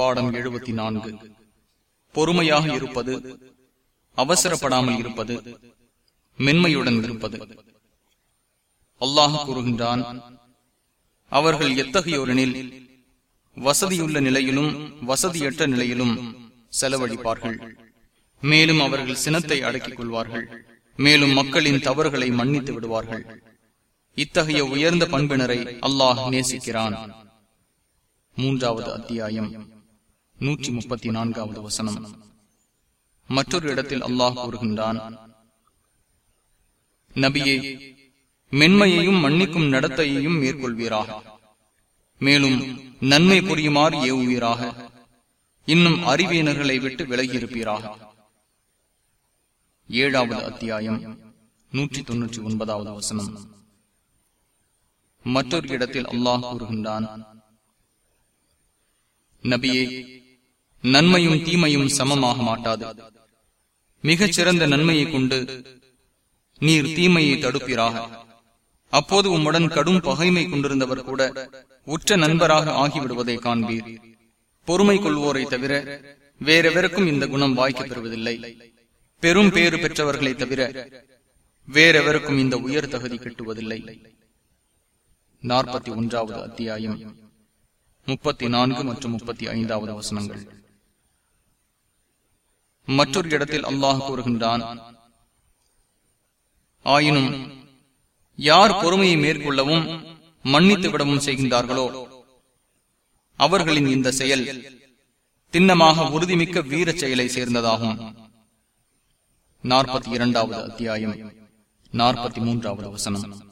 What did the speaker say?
பாடம் எழுபத்தி நான்கு பொறுமையாக இருப்பது அவசரப்படாமல் இருப்பது மென்மையுடன் இருப்பது. அல்லாஹ் கூறுகின்றான் அவர்கள் எத்தகையோரெனில் வசதியுள்ள நிலையிலும் வசதியற்ற நிலையிலும் செலவழிப்பார்கள். மேலும் அவர்கள் சினத்தை அடக்கிக் கொள்வார்கள். மேலும் மக்களின் தவறுகளை மன்னித்து விடுவார்கள். இத்தகைய உயர்ந்த பண்பினரை அல்லாஹ் நேசிக்கிறான். மூன்றாவது அத்தியாயம். நூற்றி முப்பத்தி நான்காவது வசனம். மற்றொரு இடத்தில் அல்லாஹ் கூறுகின்றான் நபியே மென்மையையும் மன்னிக்கும் நடத்தையையும் மேற்கொள்வீராக. மேலும் நன்மை புரியுமாறு ஏவுவீராக. இன்னும் அறிவியனர்களை விட்டு விலகியிருப்பீராக. ஏழாவது அத்தியாயம் நூற்றி தொன்னூற்றி ஒன்பதாவது வசனம். மற்றொரு இடத்தில் அல்லாஹ் கூறுகின்றான் நபியே நன்மையும் தீமையும் சமமாக மாட்டாது. மிகச் சிறந்த நன்மையை கொண்டு நீர் தீமையை தடுப்பீராக. அப்போது உம்முடன் கடும் பகைமை கொண்டிருந்தவர் கூட உற்ற நண்பராக ஆகிவிடுவதை காண்பீர். பொறுமை கொள்வோரை தவிர வேறெவருக்கும் இந்த குணம் வாய்க்க பெறுவதில்லை. பெரும் பேறு பெற்றவர்களை தவிர வேறெவருக்கும் இந்த உயர் தகுதி கிட்டுவதில்லை. நாற்பத்தி ஒன்றாவது அத்தியாயம் முப்பத்தி நான்கு மற்றும் முப்பத்தி ஐந்தாவது வசனங்கள். மற்றொரு இடத்தில் அல்லாஹ் கூறுகின்றான் ஆயினும் யார் பொறுமையை மேற்கொள்ளவும் மன்னித்து விடவும் செய்கின்றார்களோ அவர்களின் இந்த செயல் திண்ணமாக உறுதிமிக்க வீர செயலை சேர்ந்ததாகும். நாற்பத்தி இரண்டாவது அத்தியாயம் நாற்பத்தி மூன்றாவது வசனம்.